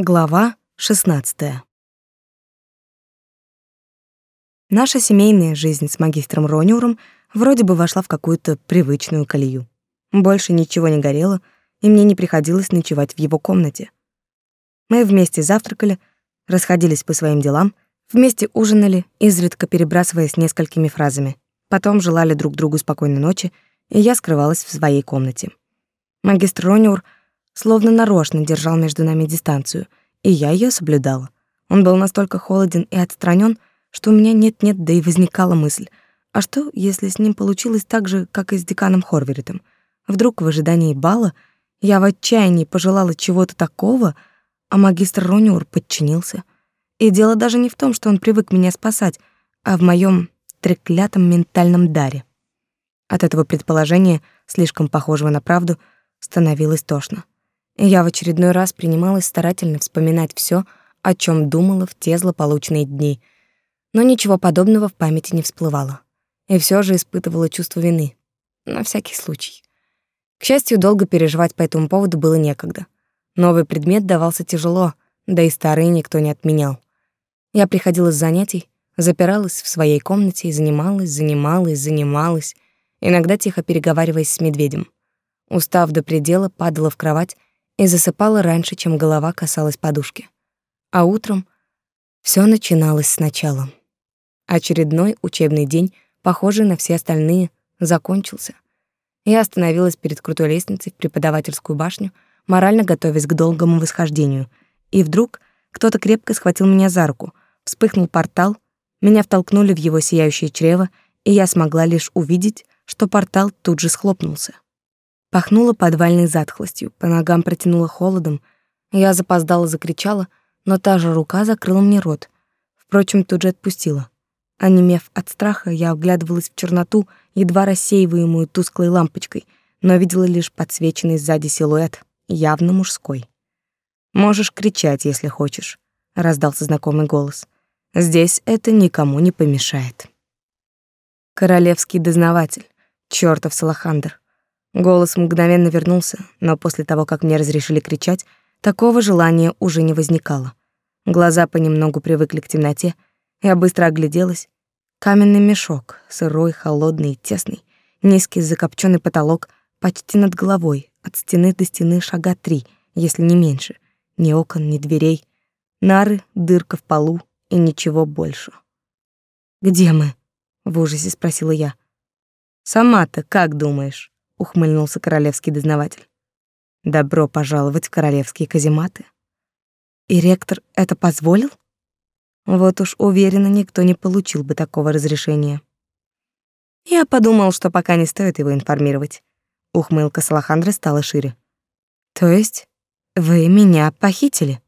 Глава 16. Наша семейная жизнь с магистром Рониуром вроде бы вошла в какую-то привычную колею. Больше ничего не горело, и мне не приходилось ночевать в его комнате. Мы вместе завтракали, расходились по своим делам, вместе ужинали, изредка перебрасываясь несколькими фразами. Потом желали друг другу спокойной ночи, и я скрывалась в своей комнате. Магистр Рониур — словно нарочно держал между нами дистанцию, и я ее соблюдала. Он был настолько холоден и отстранен, что у меня нет-нет, да и возникала мысль, а что, если с ним получилось так же, как и с деканом Хорверитом? Вдруг в ожидании бала я в отчаянии пожелала чего-то такого, а магистр Рониур подчинился. И дело даже не в том, что он привык меня спасать, а в моем треклятом ментальном даре. От этого предположения, слишком похожего на правду, становилось тошно я в очередной раз принималась старательно вспоминать все, о чем думала в те злополучные дни, но ничего подобного в памяти не всплывало. И все же испытывала чувство вины. На всякий случай. К счастью, долго переживать по этому поводу было некогда. Новый предмет давался тяжело, да и старый никто не отменял. Я приходила с занятий, запиралась в своей комнате и занималась, занималась, занималась, иногда тихо переговариваясь с медведем. Устав до предела, падала в кровать и засыпала раньше, чем голова касалась подушки. А утром все начиналось сначала. Очередной учебный день, похожий на все остальные, закончился. Я остановилась перед крутой лестницей в преподавательскую башню, морально готовясь к долгому восхождению, и вдруг кто-то крепко схватил меня за руку, вспыхнул портал, меня втолкнули в его сияющее чрево, и я смогла лишь увидеть, что портал тут же схлопнулся. Пахнуло подвальной затхлостью, по ногам протянуло холодом. Я запоздала закричала, но та же рука закрыла мне рот. Впрочем, тут же отпустила. Онемев от страха, я оглядывалась в черноту, едва рассеиваемую тусклой лампочкой, но видела лишь подсвеченный сзади силуэт, явно мужской. «Можешь кричать, если хочешь», — раздался знакомый голос. «Здесь это никому не помешает». Королевский дознаватель, чёртов Салахандр. Голос мгновенно вернулся, но после того, как мне разрешили кричать, такого желания уже не возникало. Глаза понемногу привыкли к темноте, я быстро огляделась. Каменный мешок, сырой, холодный и тесный, низкий закопченный потолок почти над головой, от стены до стены шага три, если не меньше. Ни окон, ни дверей, нары, дырка в полу и ничего больше. «Где мы?» — в ужасе спросила я. «Сама-то как думаешь?» Ухмыльнулся королевский дознаватель. Добро пожаловать в королевские казематы. И ректор это позволил? Вот уж уверенно никто не получил бы такого разрешения. Я подумал, что пока не стоит его информировать. Ухмылка Салахандры стала шире. То есть вы меня похитили?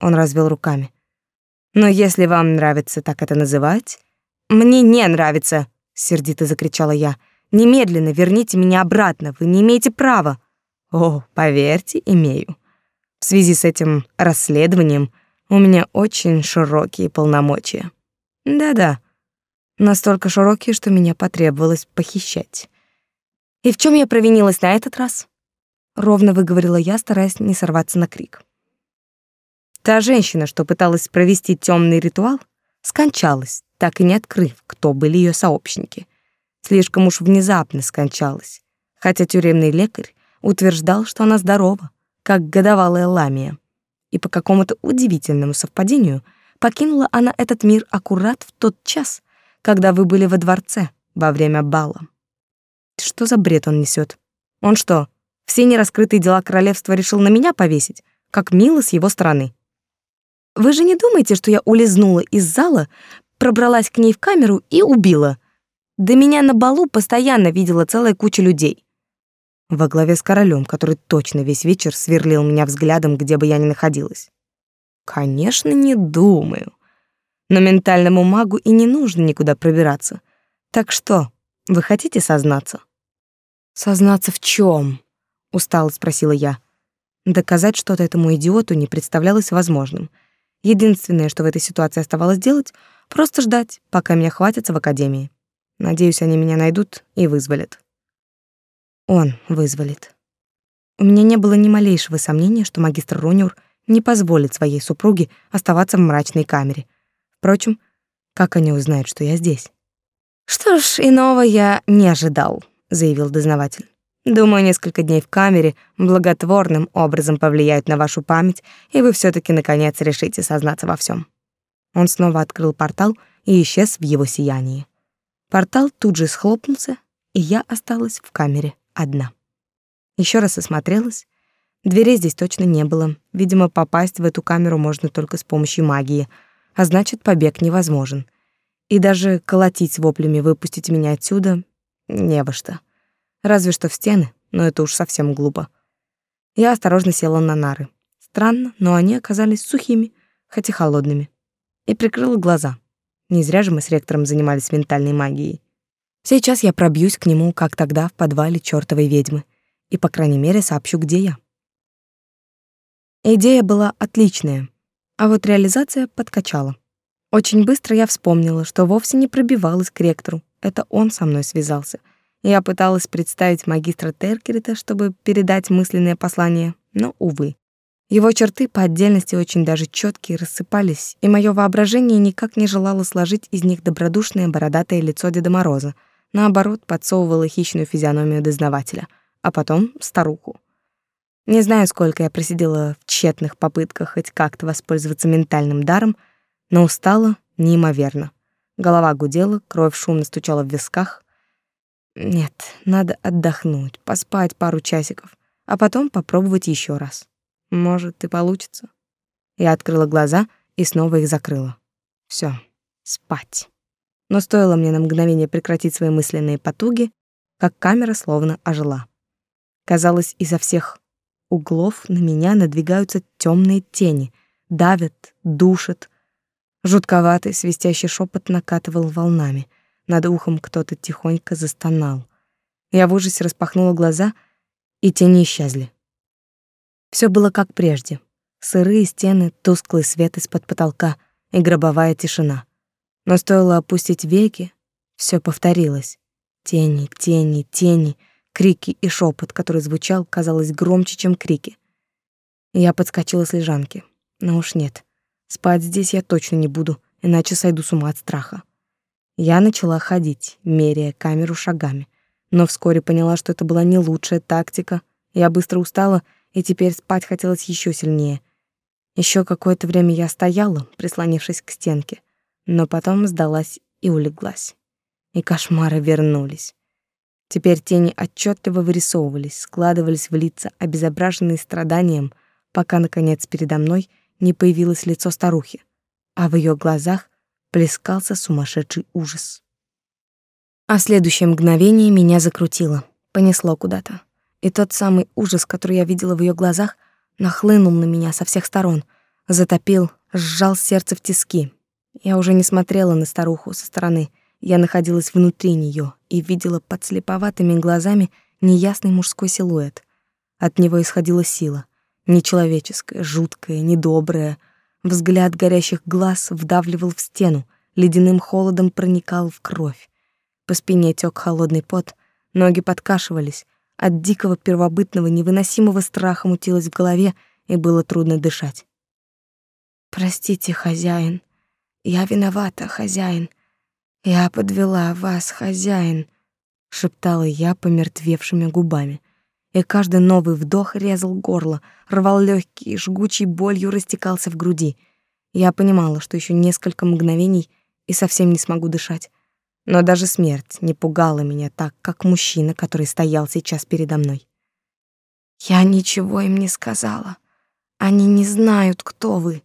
Он развел руками. Но если вам нравится так это называть, мне не нравится, сердито закричала я. Немедленно верните меня обратно, вы не имеете права. О, поверьте, имею. В связи с этим расследованием у меня очень широкие полномочия. Да-да, настолько широкие, что меня потребовалось похищать. И в чем я провинилась на этот раз? Ровно выговорила я, стараясь не сорваться на крик. Та женщина, что пыталась провести темный ритуал, скончалась, так и не открыв, кто были ее сообщники. Слишком уж внезапно скончалась, хотя тюремный лекарь утверждал, что она здорова, как годовалая ламия. И по какому-то удивительному совпадению покинула она этот мир аккурат в тот час, когда вы были во дворце во время бала. Что за бред он несет? Он что, все нераскрытые дела королевства решил на меня повесить? Как мило с его стороны. Вы же не думаете, что я улизнула из зала, пробралась к ней в камеру и убила? Да меня на балу постоянно видела целая куча людей. Во главе с королем, который точно весь вечер сверлил меня взглядом, где бы я ни находилась. Конечно, не думаю. Но ментальному магу и не нужно никуда пробираться. Так что, вы хотите сознаться? Сознаться в чем? устало спросила я. Доказать что-то этому идиоту не представлялось возможным. Единственное, что в этой ситуации оставалось делать, просто ждать, пока меня хватится в академии. Надеюсь, они меня найдут и вызволят. Он вызволит. У меня не было ни малейшего сомнения, что магистр Рониур не позволит своей супруге оставаться в мрачной камере. Впрочем, как они узнают, что я здесь? Что ж, иного я не ожидал, заявил дознаватель. Думаю, несколько дней в камере благотворным образом повлияют на вашу память, и вы все таки наконец решите сознаться во всем. Он снова открыл портал и исчез в его сиянии. Портал тут же схлопнулся, и я осталась в камере одна. Еще раз осмотрелась. Дверей здесь точно не было. Видимо, попасть в эту камеру можно только с помощью магии, а значит, побег невозможен. И даже колотить воплями «выпустите меня отсюда» не во что. Разве что в стены, но это уж совсем глупо. Я осторожно села на нары. Странно, но они оказались сухими, хоть и холодными. И прикрыла глаза. Не зря же мы с ректором занимались ментальной магией. Сейчас я пробьюсь к нему, как тогда в подвале чёртовой ведьмы, и, по крайней мере, сообщу, где я. Идея была отличная, а вот реализация подкачала. Очень быстро я вспомнила, что вовсе не пробивалась к ректору. Это он со мной связался — я пыталась представить магистра Теркерита, чтобы передать мысленное послание, но, увы. Его черты по отдельности очень даже четкие рассыпались, и мое воображение никак не желало сложить из них добродушное бородатое лицо Деда Мороза. Наоборот, подсовывало хищную физиономию дознавателя, а потом старуху. Не знаю, сколько я просидела в тщетных попытках хоть как-то воспользоваться ментальным даром, но устала неимоверно. Голова гудела, кровь шумно стучала в висках, нет, надо отдохнуть, поспать пару часиков, а потом попробовать еще раз. Может, и получится. Я открыла глаза и снова их закрыла. Все, спать. Но стоило мне на мгновение прекратить свои мысленные потуги, как камера словно ожила. Казалось, изо всех углов на меня надвигаются темные тени, давят, душат. Жутковатый свистящий шепот накатывал волнами — над ухом кто-то тихонько застонал. Я в ужасе распахнула глаза, и тени исчезли. Все было как прежде. Сырые стены, тусклый свет из-под потолка и гробовая тишина. Но стоило опустить веки, все повторилось. Тени, тени, тени, крики и шепот, который звучал, казалось, громче, чем крики. Я подскочила с лежанки. Но уж нет. Спать здесь я точно не буду, иначе сойду с ума от страха. Я начала ходить, меряя камеру шагами, но вскоре поняла, что это была не лучшая тактика. Я быстро устала, и теперь спать хотелось еще сильнее. Еще какое-то время я стояла, прислонившись к стенке, но потом сдалась и улеглась. И кошмары вернулись. Теперь тени отчетливо вырисовывались, складывались в лица, обезображенные страданием, пока, наконец, передо мной не появилось лицо старухи, а в ее глазах плескался сумасшедший ужас. А в следующее мгновение меня закрутило, понесло куда-то. И тот самый ужас, который я видела в ее глазах, нахлынул на меня со всех сторон, затопил, сжал сердце в тиски. Я уже не смотрела на старуху со стороны, я находилась внутри нее и видела под слеповатыми глазами неясный мужской силуэт. От него исходила сила, нечеловеческая, жуткая, недобрая, Взгляд горящих глаз вдавливал в стену, ледяным холодом проникал в кровь. По спине тек холодный пот, ноги подкашивались, от дикого первобытного невыносимого страха мутилось в голове, и было трудно дышать. «Простите, хозяин, я виновата, хозяин. Я подвела вас, хозяин», — шептала я помертвевшими губами и каждый новый вдох резал горло, рвал легкие, жгучей болью растекался в груди. Я понимала, что еще несколько мгновений и совсем не смогу дышать. Но даже смерть не пугала меня так, как мужчина, который стоял сейчас передо мной. Я ничего им не сказала. Они не знают, кто вы.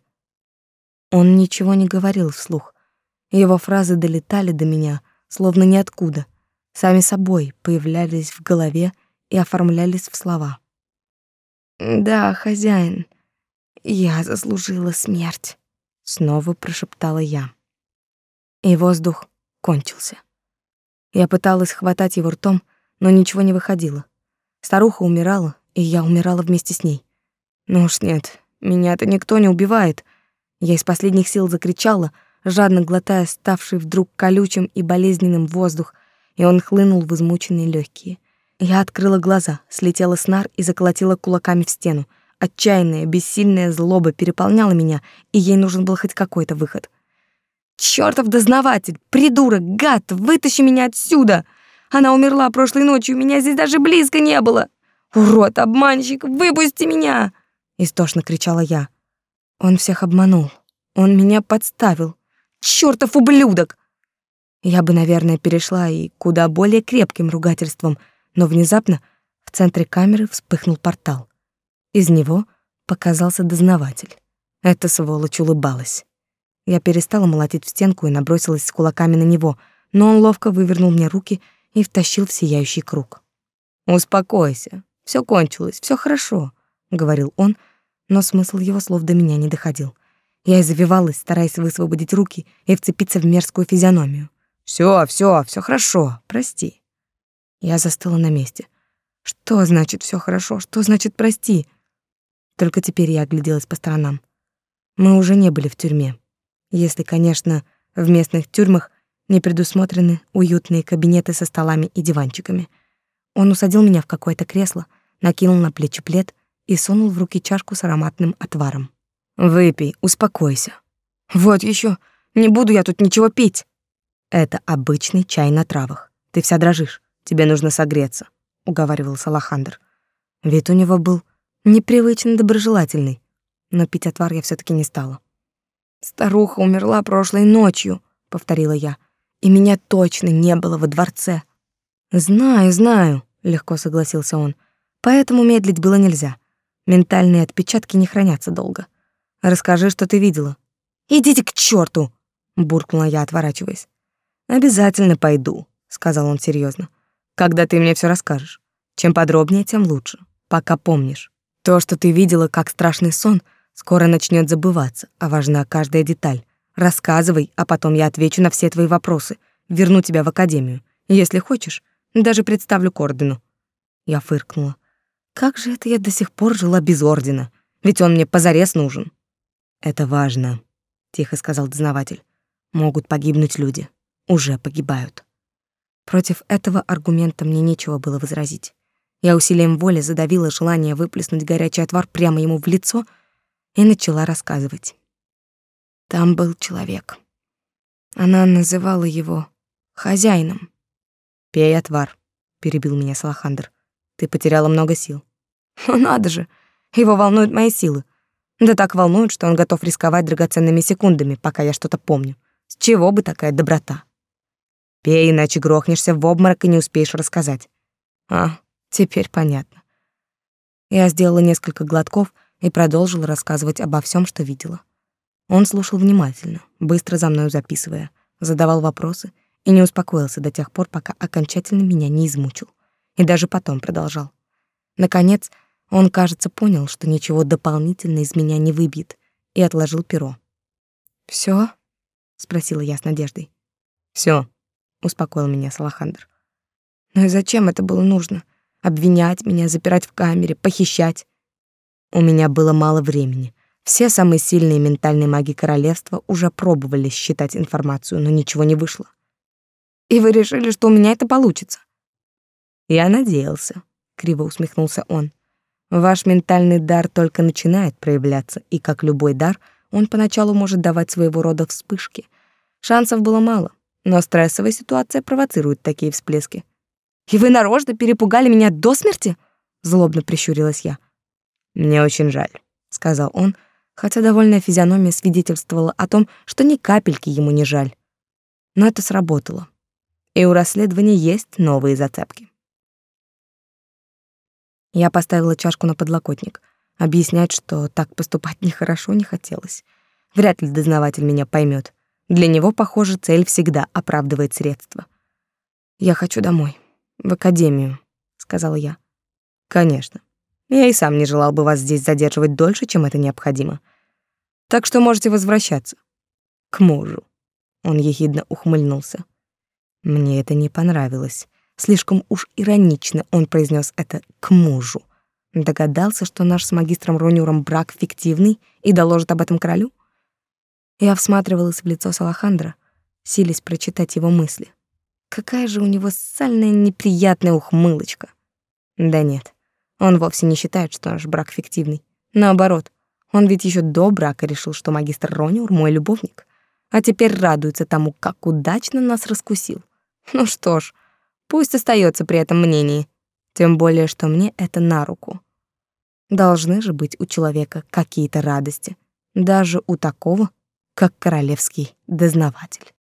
Он ничего не говорил вслух. Его фразы долетали до меня, словно ниоткуда, сами собой появлялись в голове и оформлялись в слова. «Да, хозяин, я заслужила смерть», — снова прошептала я. И воздух кончился. Я пыталась хватать его ртом, но ничего не выходило. Старуха умирала, и я умирала вместе с ней. Ну уж нет, меня-то никто не убивает. Я из последних сил закричала, жадно глотая ставший вдруг колючим и болезненным воздух, и он хлынул в измученные легкие. Я открыла глаза, слетела с нар и заколотила кулаками в стену, Отчаянная, бессильная злоба переполняла меня, и ей нужен был хоть какой-то выход. Чёртов дознаватель, придурок, гад, вытащи меня отсюда! Она умерла прошлой ночью, меня здесь даже близко не было. Урод, обманщик, выпусти меня!» Истошно кричала я. Он всех обманул. Он меня подставил. Чёртов ублюдок! Я бы, наверное, перешла и куда более крепким ругательством, но внезапно в центре камеры вспыхнул портал. Из него показался дознаватель. Эта сволочь улыбалась. Я перестала молотить в стенку и набросилась с кулаками на него, но он ловко вывернул мне руки и втащил в сияющий круг. «Успокойся, все кончилось, все хорошо», — говорил он, но смысл его слов до меня не доходил. Я извивалась, стараясь высвободить руки и вцепиться в мерзкую физиономию. Все, все, все хорошо, прости». Я застыла на месте. Что значит все хорошо? Что значит прости? Только теперь я огляделась по сторонам. Мы уже не были в тюрьме. Если, конечно, в местных тюрьмах не предусмотрены уютные кабинеты со столами и диванчиками. Он усадил меня в какое-то кресло, накинул на плечи плед и сунул в руки чашку с ароматным отваром. «Выпей, успокойся». «Вот еще, не буду я тут ничего пить». «Это обычный чай на травах. Ты вся дрожишь, тебе нужно согреться», — уговаривал Салахандр. Вид у него был непривычно доброжелательный, но пить отвар я все таки не стала. «Старуха умерла прошлой ночью», — повторила я, «и меня точно не было во дворце». «Знаю, знаю», — легко согласился он, «поэтому медлить было нельзя. Ментальные отпечатки не хранятся долго. Расскажи, что ты видела». «Идите к черту! буркнула я, отворачиваясь. «Обязательно пойду», — сказал он серьезно. «Когда ты мне все расскажешь. Чем подробнее, тем лучше. Пока помнишь. То, что ты видела как страшный сон, скоро начнет забываться, а важна каждая деталь. Рассказывай, а потом я отвечу на все твои вопросы. Верну тебя в академию. Если хочешь, даже представлю к ордену». Я фыркнула. Как же это я до сих пор жила без ордена? Ведь он мне позарез нужен. Это важно, тихо сказал дознаватель. Могут погибнуть люди. Уже погибают. Против этого аргумента мне нечего было возразить. Я усилием воли задавила желание выплеснуть горячий отвар прямо ему в лицо и начала рассказывать. Там был человек. Она называла его хозяином. «Пей отвар», — перебил меня Салахандр. «Ты потеряла много сил. Ну надо же, его волнуют мои силы. Да так волнуют, что он готов рисковать драгоценными секундами, пока я что-то помню. С чего бы такая доброта? Пей, иначе грохнешься в обморок и не успеешь рассказать. А, теперь понятно. Я сделала несколько глотков и продолжила рассказывать обо всем, что видела. Он слушал внимательно, быстро за мной записывая, задавал вопросы и не успокоился до тех пор, пока окончательно меня не измучил. И даже потом продолжал. Наконец, он, кажется, понял, что ничего дополнительно из меня не выбьет, и отложил перо. Все? спросила я с надеждой. Все, успокоил меня Салахандр. Но и зачем это было нужно? Обвинять меня, запирать в камере, похищать? У меня было мало времени. Все самые сильные ментальные маги королевства уже пробовали считать информацию, но ничего не вышло. И вы решили, что у меня это получится? Я надеялся, криво усмехнулся он. Ваш ментальный дар только начинает проявляться, и как любой дар, он поначалу может давать своего рода вспышки. Шансов было мало, но стрессовая ситуация провоцирует такие всплески. И вы нарочно перепугали меня до смерти? злобно прищурилась я. Мне очень жаль, сказал он, хотя довольная физиономия свидетельствовала о том, что ни капельки ему не жаль. Но это сработало. И у расследования есть новые зацепки. Я поставила чашку на подлокотник. Объяснять, что так поступать нехорошо, не хотелось. Вряд ли дознаватель меня поймет. Для него, похоже, цель всегда оправдывает средства. «Я хочу домой, в академию», — сказала я. «Конечно. Я и сам не желал бы вас здесь задерживать дольше, чем это необходимо. Так что можете возвращаться. К мужу». Он ехидно ухмыльнулся. Мне это не понравилось. Слишком уж иронично он произнес это к мужу. Догадался, что наш с магистром Ронюром брак фиктивный и доложит об этом королю? Я всматривалась в лицо Салахандра, силясь прочитать его мысли. Какая же у него сальная неприятная ухмылочка. Да нет, он вовсе не считает, что наш брак фиктивный. Наоборот, он ведь еще до брака решил, что магистр Рониур мой любовник, а теперь радуется тому, как удачно нас раскусил. Ну что ж, пусть остается при этом мнении, тем более, что мне это на руку. Должны же быть у человека какие-то радости, даже у такого, как королевский дознаватель.